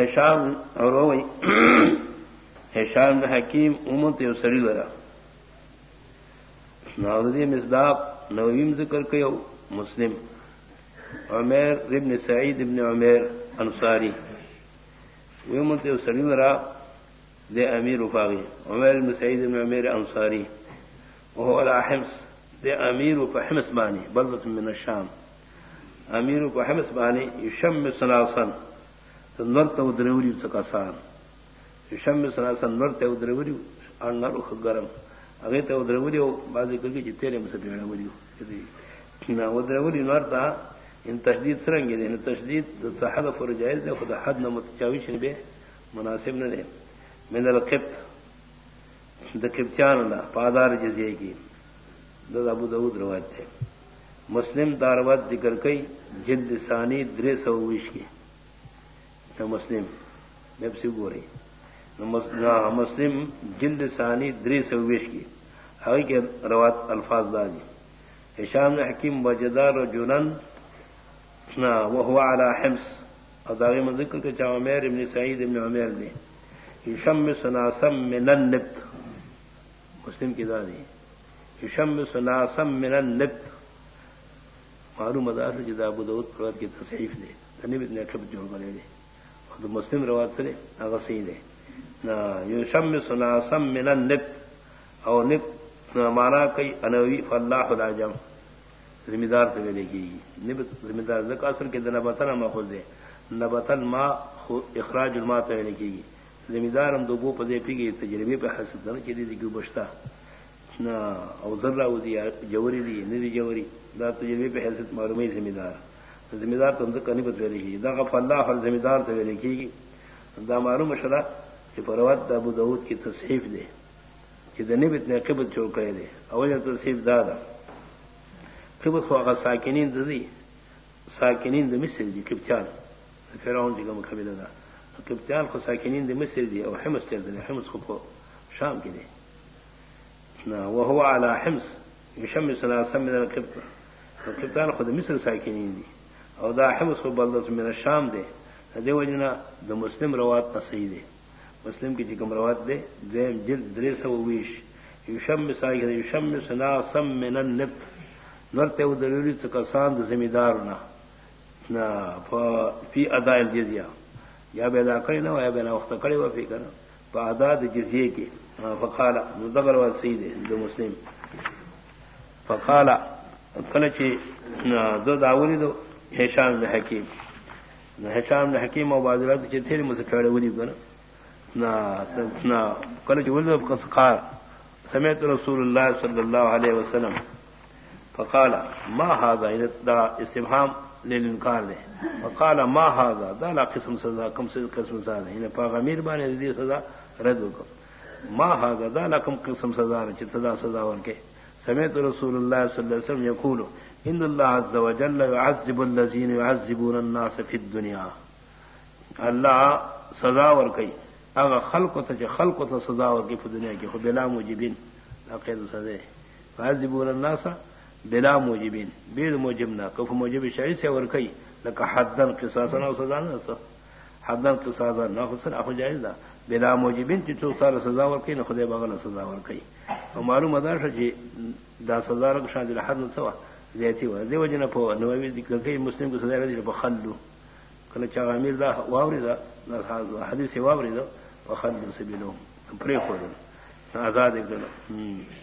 حشام اور حشام حکیم امت یو سری لرا ناودی مصداق نویم ذکر کیو مسلم عمیر ابن سعید ابن عمیر انصاری امت یو سری لرا دے امیر افاغی عمیر ابن سعید ابن عمیر انصاری وهو على حمص دے امیر و بانی بلدت من الشام امیر و بانی یشم سلاسن نرت ادروری سکاسان یشم سلاسن نرت ادروری اور نر گرم اگے تو ادروری ہو بازی کر کے جتنے مسئلے نہ ادروری نرتا ان تشدید سرنگی دے تشدید حد فر جائز دے خدا حد نہ متچاوش نے بے مناسب نہ دے من القبط. دا قبطیان اللہ پادار جزیے کی دا ابو داود روایت تھے مسلم داروت ذکر کئی جلد ثانی در سو ویش کی مسلم نب سے گو رہی۔ مسلم، جلد ثانی در سو ویش کی۔ آگے کے روات الفاظ دادی۔ شام نے حکیم وجدار و جنن وہ على حمص۔ اور داغی میں ذکر کے چاہ عمیر ابن سعید ابن عمیر نے۔ یشم سناسم من النبت مسلم کی دادی۔ یشم سناسم من النبت معلوم مدار سے جدا ابو دعود پروت کی تصحیف دے نبت نے کب جوڑ بنے دے اور مسلم روات سے اگر صحیح دے نہ یشم سناسم من النبت اور نب مانا کئی انوی فلاح العجم ذمہ دار سے ملے گی نبت ذمہ دار اصل کے دن نبتن ماحول دے نبتن ما اخراج الماء تو لکھے گی ذمہ دار ہم دوبو پدے پی گئی تجربے پہ حاصل دن کے لیے کیوں بچتا نہ اوزر دی جوری دی ندی جوری دا تجربے پہ حیثیت معلوم ذمہ دار ذمہ دار تو اندر کنی بتوے لکھی دا غف اللہ اور ذمہ دار سے لکھی گی دا معلوم مشرا کہ پروت دا ابو دعود کی تصحیف دے کہ دنب اتنے قبت چھوڑ کرے دے اول تصحیف دادا قبت خو اگر ساکنین دی؟ ساکنین دا مصر دی کبتیان فرعون دی گم خبیل دا کبتیان خو ساکنین دی مصر دی او حمس تیر دی. حمس خو پو شام کی دی. وهو على حمص يشم سلاسا من القبط. القبطان خود مصر ساكنين دي. او دا حمص خود بلدت من الشام دي دي وجنا دا مسلم روات نصحي دي مسلم کی چکم روات دے دیم جلد دریس و ویش. یشم ساکن یشم سلاسا من النبت نرتے و دلیلی تکسان دا زمیدارنا فی اداء الجزیہ یا بیدا کری نا، یا بینا وقت کری و فی کرنا فا ادا دا جزیے کی فقال مدغر و سید دو مسلم. فقال کلچ دو داولی دو. حشام نے حکیم. حشام نے حکیم اور بازرات کے تھے مجھ سے کھڑے ہوئی گنا نہ کلچ ولد قال سمعت رسول الله صلى الله عليه وسلم فقال، ما هذا؟ یعنی دا استفهام للانکار دے فقال، ما هذا؟ دا لا قسم سزا کم سے قسم سزا ہے انہیں پاغمیر بانے دی یعنی سزا رد کو ما هذا؟ دا لكم قسم سزا چ سزا سزا ورکے سمعت رسول الله صلى الله عليه وسلم يقول ان الله عز وجل يعذب الذين يعذبون الناس في الدنيا الله سزا ورکے اگر خلق ته خلق ته سزا ورکے په دنیا کې خو بلا موجبین۔ عقید سزا يعذبون الناس بلا موجبین۔ بيد موجبنا کف موجب شرعي سے ورکے لك حدن قصاصا او سزا نہ حدن قصاصا نہ حسن اخو جائز دا۔ بلا موجبین چې څو سال سزا ورکړي نو خدای باغله سزا ورکړي او معلومه ده چې دا سزا رک شان د حد نو څه زیاتی و دیو جن په نووی ذکر کوي مسلم کو سزا راځي بخلو کله چا امیر دا واوری دا حدیث واوری دا بخلو سبیلو. پرې خو آزاد کړه.